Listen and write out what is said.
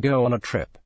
Go on a trip.